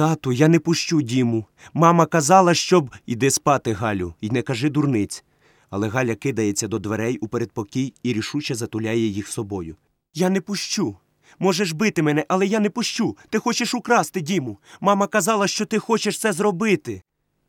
Тату, я не пущу Діму. Мама казала, щоб іди спати, Галю, і не кажи дурниць. Але Галя кидається до дверей у передпокій і рішуче затуляє їх собою. Я не пущу. Можеш бити мене, але я не пущу. Ти хочеш украсти Діму. Мама казала, що ти хочеш це зробити.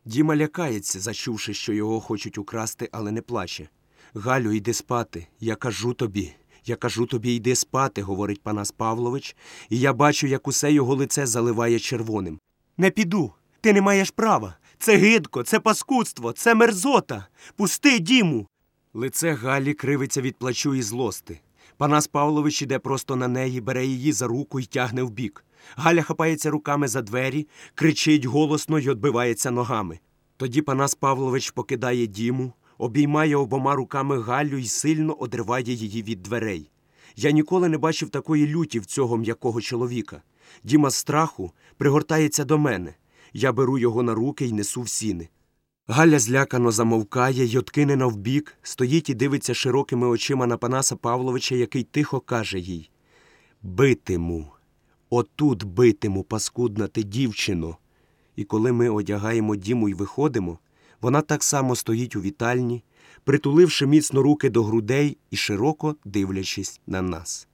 Діма лякається, зачувши, що його хочуть украсти, але не плаче. Галю, йди спати. Я кажу тобі. Я кажу тобі, йди спати, говорить Панас Павлович, і я бачу, як усе його лице заливає червоним. Не піду. Ти не маєш права. Це гидко, це паскудство, це мерзота. Пусти, Діму. Лице Галі кривиться від плачу і злости. Панас Павлович іде просто на неї, бере її за руку і тягне вбік. Галя хапається руками за двері, кричить голосно й отбивається ногами. Тоді Панас Павлович покидає Діму, обіймає обома руками Галю і сильно одриває її від дверей. Я ніколи не бачив такої люті в цього м'якого чоловіка. Діма страху пригортається до мене. Я беру його на руки і несу в сіни. Галя злякано замовкає й откинена вбік, стоїть і дивиться широкими очима на Панаса Павловича, який тихо каже їй Битиму, отут битиму, паскудна ти дівчино. І коли ми одягаємо Діму і виходимо, вона так само стоїть у вітальні, притуливши міцно руки до грудей і широко дивлячись на нас.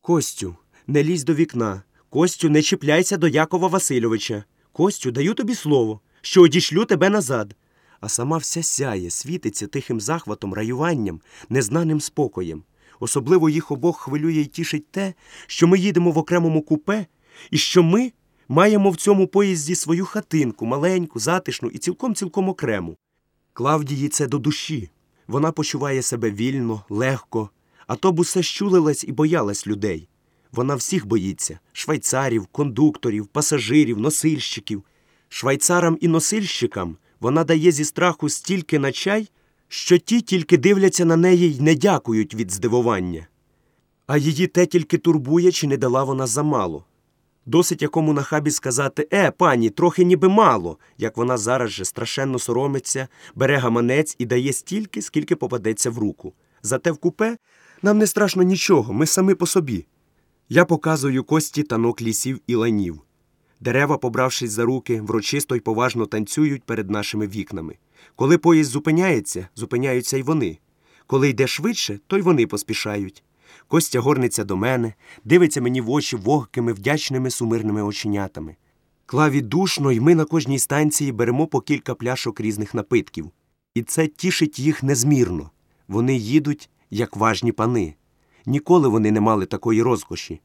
Костю, не лізь до вікна. Костю, не чіпляйся до Якова Васильовича. Костю, даю тобі слово, що одішлю тебе назад. А сама вся сяє, світиться тихим захватом, раюванням, незнаним спокоєм. Особливо їх обох хвилює і тішить те, що ми їдемо в окремому купе, і що ми маємо в цьому поїзді свою хатинку, маленьку, затишну і цілком цілком окрему. Клавдії це до душі. Вона почуває себе вільно, легко, а то б усе щулилась і боялась людей. Вона всіх боїться швайцарів, кондукторів, пасажирів, носильщиків. Швайцарам і носильщикам вона дає зі страху стільки на чай, що ті тільки дивляться на неї й не дякують від здивування. А її те тільки турбує, чи не дала вона замало. Досить якому нахабі сказати Е, пані, трохи ніби мало, як вона зараз же страшенно соромиться, бере гаманець і дає стільки, скільки попадеться в руку. Зате в купе нам не страшно нічого, ми самі по собі. Я показую кості танок лісів і ланів. Дерева, побравшись за руки, врочисто й поважно танцюють перед нашими вікнами. Коли поїзд зупиняється, зупиняються й вони. Коли йде швидше, то й вони поспішають. Костя горниться до мене, дивиться мені в очі вогкими, вдячними сумирними оченятами. Клаві душно, й ми на кожній станції беремо по кілька пляшок різних напитків. І це тішить їх незмірно. Вони їдуть, як важні пани. Ніколи вони не мали такої розкоші.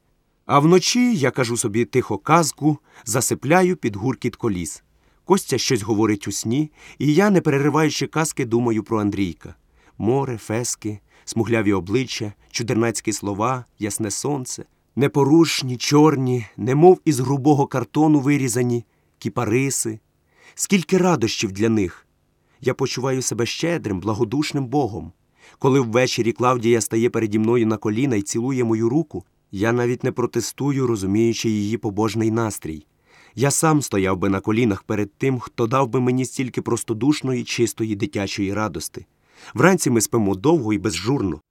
А вночі я кажу собі тихо казку, засипляю під гуркіт коліс. Костя щось говорить у сні, і я, не перериваючи казки, думаю про Андрійка. Море, фески, смугляві обличчя, чудернацькі слова, ясне сонце, непорушні, чорні, немов із грубого картону вирізані, кіпариси. Скільки радощів для них. Я почуваю себе щедрим, благодушним Богом. Коли ввечері Клавдія стає переді мною на коліна і цілує мою руку, я навіть не протестую, розуміючи її побожний настрій. Я сам стояв би на колінах перед тим, хто дав би мені стільки простодушної, чистої дитячої радости. Вранці ми спимо довго і безжурно.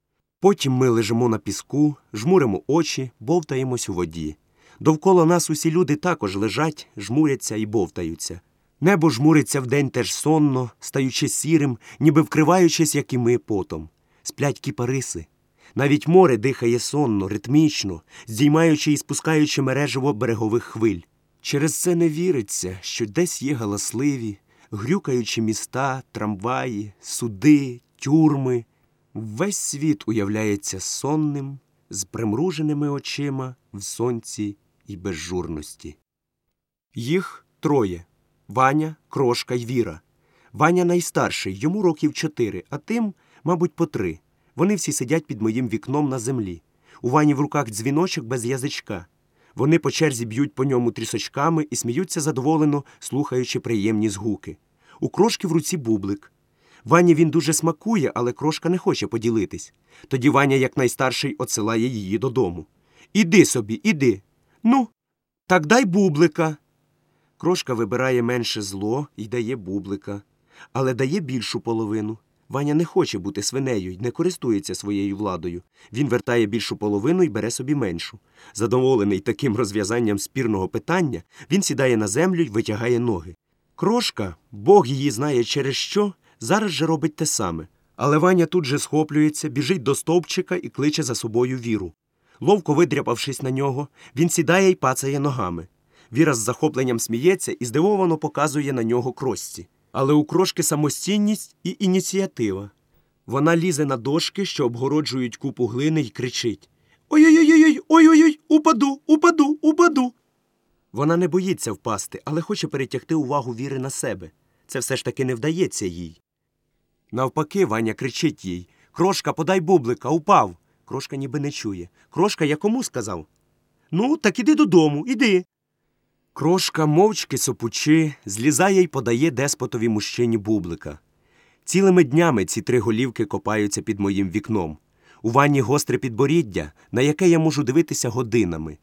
Потім ми лежимо на піску, жмуримо очі, бовтаємось у воді. Довкола нас усі люди також лежать, жмуряться і бовтаються. Небо жмуриться вдень теж сонно, стаючи сірим, ніби вкриваючись, як і ми потом. Сплять кіпариси. Навіть море дихає сонно, ритмічно, здіймаючи і спускаючи мережево берегових хвиль. Через це не віриться, що десь є галасливі, грюкаючи міста, трамваї, суди, тюрми. Весь світ уявляється сонним, з примруженими очима в сонці і безжурності. Їх троє Ваня, Крошка й Віра. Ваня найстарший, йому років чотири, а тим, мабуть, по три. Вони всі сидять під моїм вікном на землі. У Вані в руках дзвіночок без язичка. Вони по черзі б'ють по ньому трісочками і сміються задоволено, слухаючи приємні згуки. У крошки в руці бублик. Вані він дуже смакує, але крошка не хоче поділитись. Тоді Ваня, як найстарший, отсилає її додому. Іди собі, іди. Ну, так дай бублика. Крошка вибирає менше зло і дає бублика, але дає більшу половину. Ваня не хоче бути свинею й не користується своєю владою. Він вертає більшу половину і бере собі меншу. Задоволений таким розв'язанням спірного питання, він сідає на землю й витягає ноги. Крошка, Бог її знає через що, зараз же робить те саме. Але Ваня тут же схоплюється, біжить до стовпчика і кличе за собою віру. Ловко видряпавшись на нього, він сідає й пацає ногами. Віра з захопленням сміється і здивовано показує на нього кросці. Але у крошки самостійність і ініціатива. Вона лізе на дошки, що обгороджують купу глини, й кричить Ой-ой-ой, ой-ой-ой, упаду, упаду, упаду. Вона не боїться впасти, але хоче перетягти увагу віри на себе. Це все ж таки не вдається їй. Навпаки, Ваня кричить їй Крошка, подай бублика, упав. Крошка ніби не чує. Крошка, я кому сказав? Ну, так іди додому, іди. Крошка, мовчки сопучи, злізає й подає деспотові мужчині бублика. Цілими днями ці три голівки копаються під моїм вікном. У ванні гостре підборіддя, на яке я можу дивитися годинами.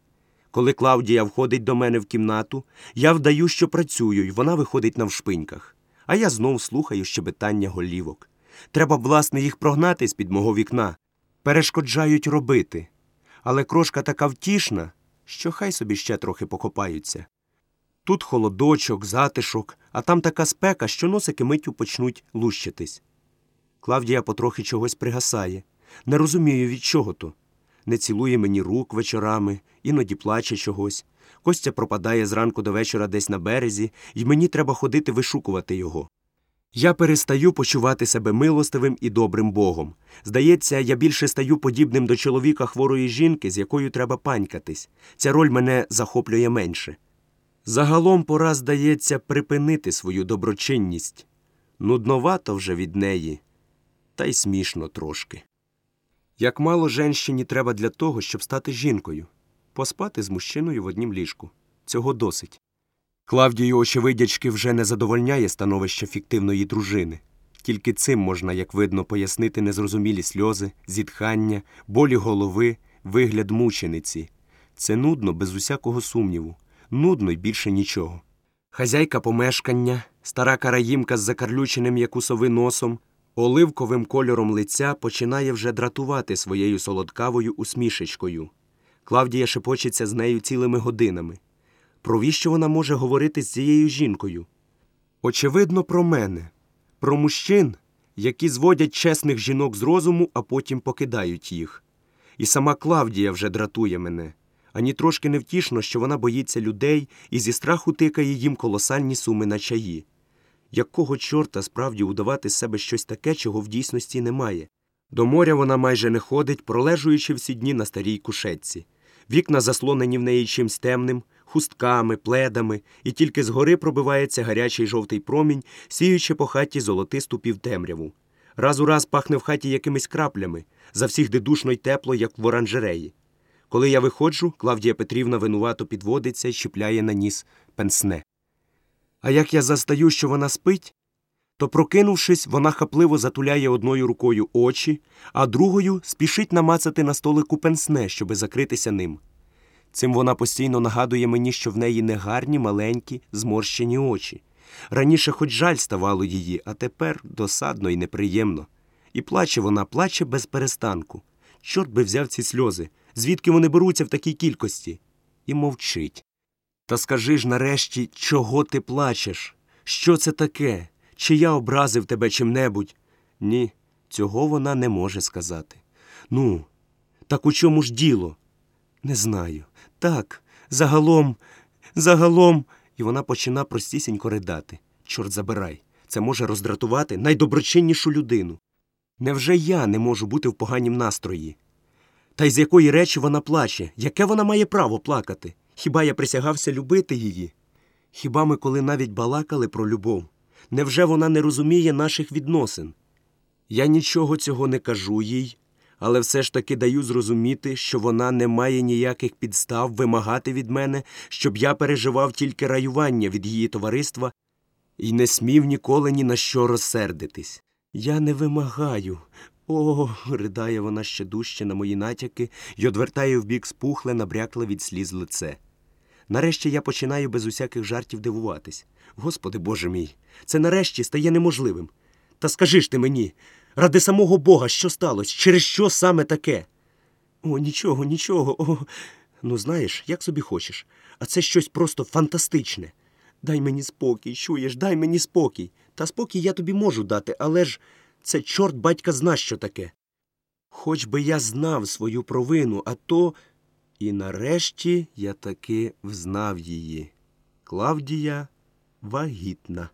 Коли Клавдія входить до мене в кімнату, я вдаю, що працюю, і вона виходить навшпиньках. А я знов слухаю щебетання голівок. Треба, власне, їх прогнати з під мого вікна. Перешкоджають робити. Але крошка така втішна, що хай собі ще трохи покопаються. Тут холодочок, затишок, а там така спека, що носики миттю почнуть лущитись. Клавдія потрохи чогось пригасає. Не розумію, від чого то. Не цілує мені рук вечорами, іноді плаче чогось. Костя пропадає зранку до вечора десь на березі, і мені треба ходити вишукувати його. Я перестаю почувати себе милостивим і добрим богом. Здається, я більше стаю подібним до чоловіка хворої жінки, з якою треба панькатись. Ця роль мене захоплює менше. Загалом пора, здається, припинити свою доброчинність. Нудновато вже від неї, та й смішно трошки. Як мало женщині треба для того, щоб стати жінкою, поспати з мужчиною в однім ліжку. Цього досить. Клавдію, очевидячки, вже не задовольняє становище фіктивної дружини. Тільки цим можна, як видно, пояснити незрозумілі сльози, зітхання, болі голови, вигляд мучениці. Це нудно, без усякого сумніву, нудно й більше нічого. Хазяйка помешкання, стара караїмка з закарлюченим як носом, оливковим кольором лиця починає вже дратувати своєю солодкавою усмішечкою. Клавдія шепочеться з нею цілими годинами. Про віщо вона може говорити з цією жінкою? Очевидно, про мене, про мужчин, які зводять чесних жінок з розуму, а потім покидають їх. І сама Клавдія вже дратує мене. Ані трошки невтішно, що вона боїться людей і зі страху тикає їм колосальні суми на чаї. Якого чорта справді удавати з себе щось таке, чого в дійсності немає? До моря вона майже не ходить, пролежуючи всі дні на старій кушетці. Вікна заслонені в неї чимсь темним, хустками, пледами, і тільки згори пробивається гарячий жовтий промінь, сіючи по хаті золотисту півтемряву. Раз у раз пахне в хаті якимись краплями, завсігди душно й тепло, як в оранжереї. Коли я виходжу, Клавдія Петрівна винувато підводиться і щіпляє на ніс пенсне. А як я застаю, що вона спить, то, прокинувшись, вона хапливо затуляє одною рукою очі, а другою спішить намацати на столику пенсне, щоби закритися ним. Цим вона постійно нагадує мені, що в неї негарні, маленькі, зморщені очі. Раніше хоч жаль ставало її, а тепер досадно і неприємно. І плаче вона, плаче без перестанку. Чорт би взяв ці сльози, звідки вони беруться в такій кількості, і мовчить. Та скажи ж нарешті, чого ти плачеш? Що це таке? Чи я образив тебе чим-небудь? Ні, цього вона не може сказати. Ну, так у чому ж діло? Не знаю. Так, загалом, загалом. І вона почина простісінько ридати. Чорт забирай, це може роздратувати найдоброчиннішу людину. Невже я не можу бути в поганім настрої? Та й з якої речі вона плаче? Яке вона має право плакати? Хіба я присягався любити її? Хіба ми коли навіть балакали про любов? Невже вона не розуміє наших відносин? Я нічого цього не кажу їй, але все ж таки даю зрозуміти, що вона не має ніяких підстав вимагати від мене, щоб я переживав тільки раювання від її товариства і не смів ніколи ні на що розсердитись. Я не вимагаю. О, ридає вона ще дужче на мої натяки й одвертає вбік спухле, набрякле від сліз лице. Нарешті я починаю без усяких жартів дивуватись. Господи Боже мій, це нарешті стає неможливим. Та скажи ж ти мені, ради самого Бога, що сталося? Через що саме таке? О, нічого, нічого. О. Ну, знаєш, як собі хочеш. А це щось просто фантастичне. Дай мені спокій, чуєш, дай мені спокій. Та спокій я тобі можу дати, але ж це чорт батька зна, що таке. Хоч би я знав свою провину, а то. І нарешті я таки взнав її. Клавдія вагітна.